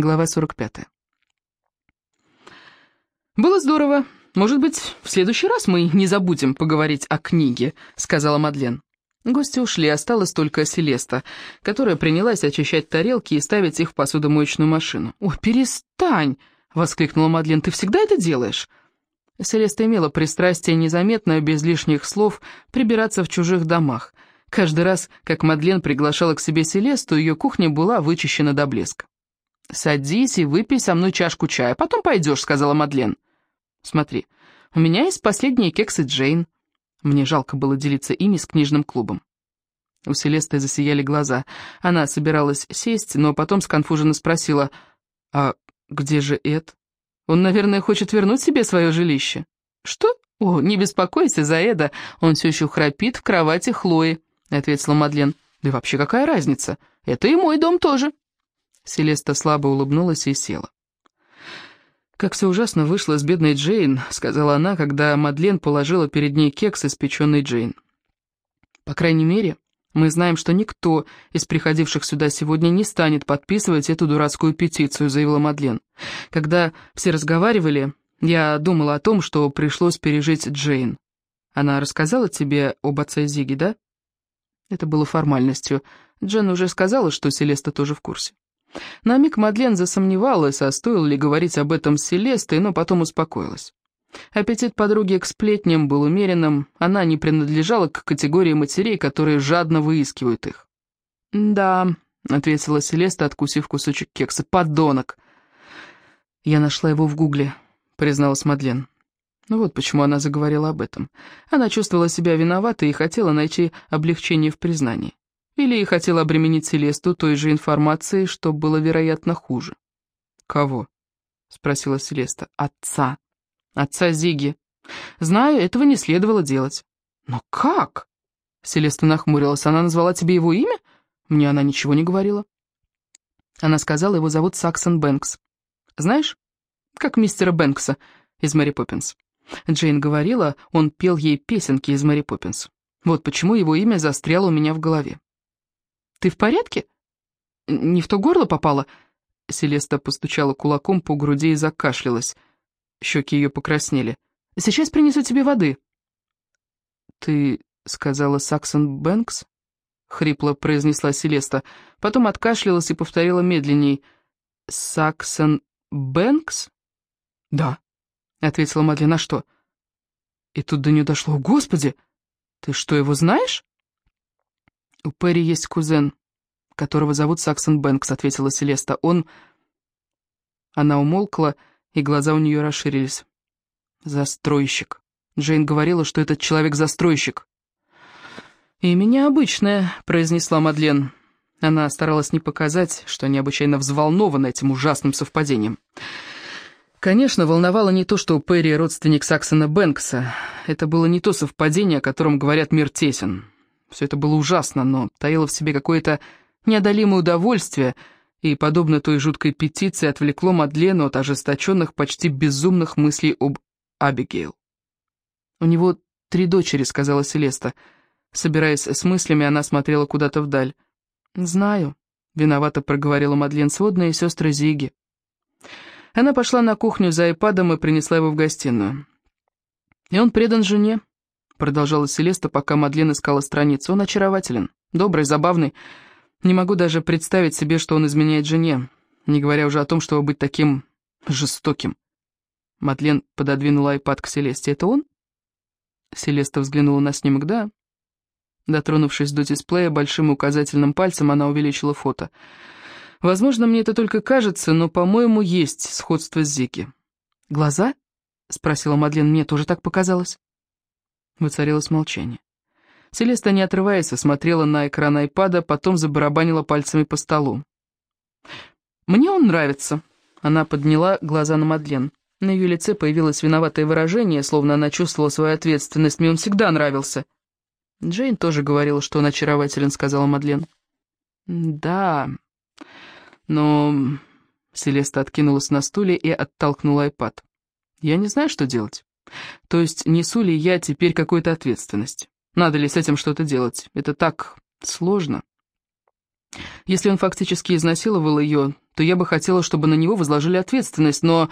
Глава 45. «Было здорово. Может быть, в следующий раз мы не забудем поговорить о книге», — сказала Мадлен. Гости ушли, осталась только Селеста, которая принялась очищать тарелки и ставить их в посудомоечную машину. «О, перестань!» — воскликнула Мадлен. «Ты всегда это делаешь?» Селеста имела пристрастие незаметно, без лишних слов, прибираться в чужих домах. Каждый раз, как Мадлен приглашала к себе Селесту, ее кухня была вычищена до блеска. «Садись и выпей со мной чашку чая, потом пойдешь», — сказала Мадлен. «Смотри, у меня есть последние кексы Джейн». Мне жалко было делиться ими с книжным клубом. У Селесты засияли глаза. Она собиралась сесть, но потом сконфуженно спросила, «А где же Эд? Он, наверное, хочет вернуть себе свое жилище». «Что? О, не беспокойся за Эда, он все еще храпит в кровати Хлои», — ответила Мадлен. «Да и вообще какая разница? Это и мой дом тоже». Селеста слабо улыбнулась и села. «Как все ужасно вышло с бедной Джейн», — сказала она, когда Мадлен положила перед ней кекс, испеченный Джейн. «По крайней мере, мы знаем, что никто из приходивших сюда сегодня не станет подписывать эту дурацкую петицию», — заявила Мадлен. «Когда все разговаривали, я думала о том, что пришлось пережить Джейн. Она рассказала тебе об отце Зиги, да?» Это было формальностью. Джен уже сказала, что Селеста тоже в курсе. На миг Мадлен засомневалась, а стоило ли говорить об этом с Селестой, но потом успокоилась. Аппетит подруги к сплетням был умеренным, она не принадлежала к категории матерей, которые жадно выискивают их. «Да», — ответила Селеста, откусив кусочек кекса, — «подонок». «Я нашла его в гугле», — призналась Мадлен. Ну вот почему она заговорила об этом. Она чувствовала себя виноватой и хотела найти облегчение в признании. Или хотела обременить Селесту той же информацией, что было, вероятно, хуже. «Кого?» — спросила Селеста. «Отца. Отца Зиги. Знаю, этого не следовало делать». «Но как?» — Селеста нахмурилась. «Она назвала тебе его имя? Мне она ничего не говорила». Она сказала, его зовут Саксон Бэнкс. «Знаешь, как мистера Бэнкса из Мэри Поппинс». Джейн говорила, он пел ей песенки из Мэри Поппинс. Вот почему его имя застряло у меня в голове. Ты в порядке? Не в то горло попало?» Селеста постучала кулаком по груди и закашлялась. Щеки ее покраснели. «Сейчас принесу тебе воды». «Ты сказала Саксон Бэнкс?» — хрипло произнесла Селеста. Потом откашлялась и повторила медленней. «Саксон Бэнкс?» «Да», — ответила Мадлен. «А что?» И тут до нее дошло. «Господи, ты что, его знаешь?» «У Перри есть кузен, которого зовут Саксон Бэнкс», — ответила Селеста. «Он...» Она умолкла, и глаза у нее расширились. «Застройщик». Джейн говорила, что этот человек застройщик. «Имя необычное», — произнесла Мадлен. Она старалась не показать, что необычайно взволнована этим ужасным совпадением. Конечно, волновало не то, что Перри родственник Саксона Бэнкса. Это было не то совпадение, о котором говорят мир тесен. Все это было ужасно, но таило в себе какое-то неодолимое удовольствие, и, подобно той жуткой петиции, отвлекло Мадлену от ожесточенных, почти безумных мыслей об Абигейл. «У него три дочери», — сказала Селеста. Собираясь с мыслями, она смотрела куда-то вдаль. «Знаю», — виновато проговорила Мадлен, — «сводные сестры Зиги». Она пошла на кухню за айпадом и принесла его в гостиную. И он предан жене, продолжала Селеста, пока Мадлен искала страницу. «Он очарователен, добрый, забавный. Не могу даже представить себе, что он изменяет жене, не говоря уже о том, чтобы быть таким жестоким». Мадлен пододвинула айпад к Селесте. «Это он?» Селеста взглянула на снимок. «Да». Дотронувшись до дисплея большим указательным пальцем, она увеличила фото. «Возможно, мне это только кажется, но, по-моему, есть сходство с Зики». «Глаза?» — спросила Мадлен. «Мне тоже так показалось». Воцарилось молчание. Селеста, не отрываясь, смотрела на экран айпада, потом забарабанила пальцами по столу. «Мне он нравится», — она подняла глаза на Мадлен. На ее лице появилось виноватое выражение, словно она чувствовала свою ответственность. «Мне он всегда нравился». «Джейн тоже говорила, что он очарователен», — сказала Мадлен. «Да, но...» Селеста откинулась на стуле и оттолкнула айпад. «Я не знаю, что делать». То есть несу ли я теперь какую-то ответственность? Надо ли с этим что-то делать? Это так сложно. Если он фактически изнасиловал ее, то я бы хотела, чтобы на него возложили ответственность, но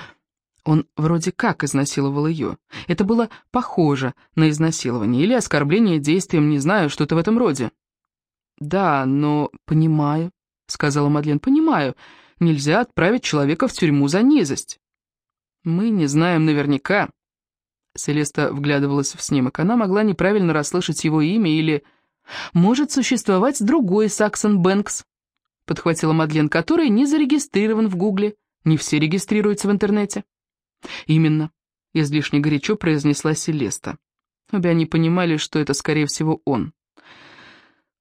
он вроде как изнасиловал ее. Это было похоже на изнасилование или оскорбление действием, не знаю, что-то в этом роде. «Да, но понимаю», — сказала Мадлен, — «понимаю. Нельзя отправить человека в тюрьму за низость». «Мы не знаем наверняка». Селеста вглядывалась в снимок. Она могла неправильно расслышать его имя или... «Может существовать другой Саксон Бэнкс», — подхватила Мадлен, который не зарегистрирован в Гугле. Не все регистрируются в интернете. «Именно», — излишне горячо произнесла Селеста. Обе они понимали, что это, скорее всего, он.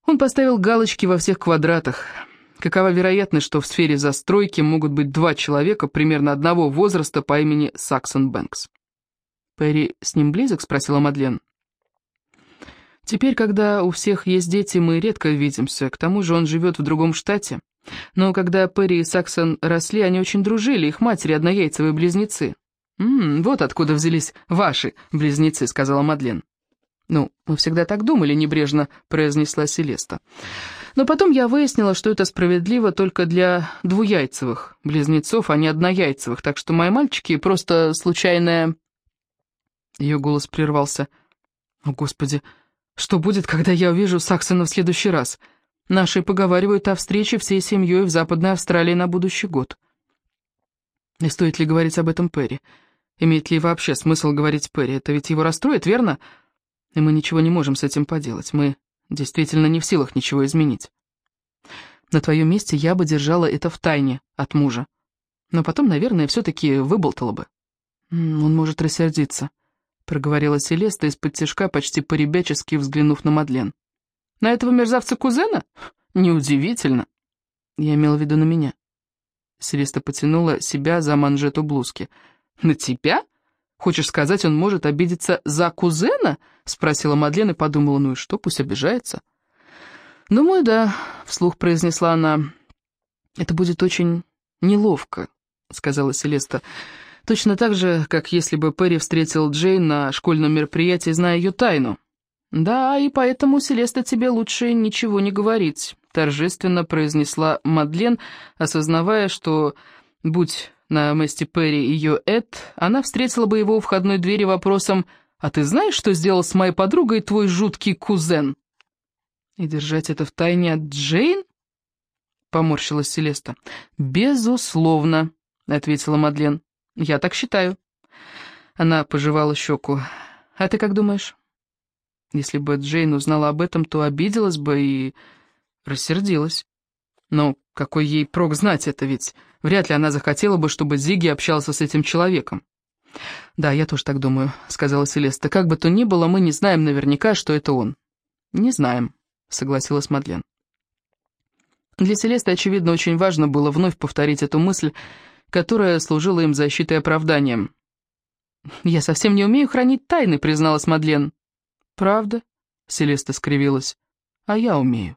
Он поставил галочки во всех квадратах. Какова вероятность, что в сфере застройки могут быть два человека примерно одного возраста по имени Саксон Бэнкс? «Перри с ним близок?» — спросила Мадлен. Теперь, когда у всех есть дети, мы редко видимся, к тому же он живет в другом штате. Но когда Перри и Саксон росли, они очень дружили, их матери однояйцевые близнецы. «М -м, «Вот откуда взялись ваши близнецы», — сказала Мадлен. «Ну, мы всегда так думали», — небрежно произнесла Селеста. «Но потом я выяснила, что это справедливо только для двуяйцевых близнецов, а не однояйцевых, так что мои мальчики просто случайная...» Ее голос прервался. «О, Господи!» Что будет, когда я увижу Саксона в следующий раз? Наши поговаривают о встрече всей семьей в Западной Австралии на будущий год. И стоит ли говорить об этом Перри? Имеет ли вообще смысл говорить Перри? Это ведь его расстроит, верно? И мы ничего не можем с этим поделать. Мы действительно не в силах ничего изменить. На твоем месте я бы держала это в тайне от мужа. Но потом, наверное, все-таки выболтала бы. Он может рассердиться. — проговорила Селеста из-под тяжка, почти поребячески взглянув на Мадлен. «На этого мерзавца-кузена? Неудивительно!» Я имела в виду на меня. Селеста потянула себя за манжету блузки. «На тебя? Хочешь сказать, он может обидеться за кузена?» — спросила Мадлен и подумала, ну и что, пусть обижается. «Думаю, да», — вслух произнесла она. «Это будет очень неловко», — сказала Селеста. Точно так же, как если бы Перри встретил Джейн на школьном мероприятии, зная ее тайну. «Да, и поэтому, Селеста, тебе лучше ничего не говорить», — торжественно произнесла Мадлен, осознавая, что, будь на месте Перри ее Эд, она встретила бы его у входной двери вопросом «А ты знаешь, что сделал с моей подругой твой жуткий кузен?» «И держать это в тайне от Джейн?» — поморщилась Селеста. «Безусловно», — ответила Мадлен. «Я так считаю». Она пожевала щеку. «А ты как думаешь?» Если бы Джейн узнала об этом, то обиделась бы и рассердилась. Но какой ей прок знать это, ведь вряд ли она захотела бы, чтобы Зиги общался с этим человеком. «Да, я тоже так думаю», — сказала Селеста. «Как бы то ни было, мы не знаем наверняка, что это он». «Не знаем», — согласилась Мадлен. Для Селесты, очевидно, очень важно было вновь повторить эту мысль, которая служила им защитой и оправданием. «Я совсем не умею хранить тайны», — призналась Мадлен. «Правда?» — Селеста скривилась. «А я умею».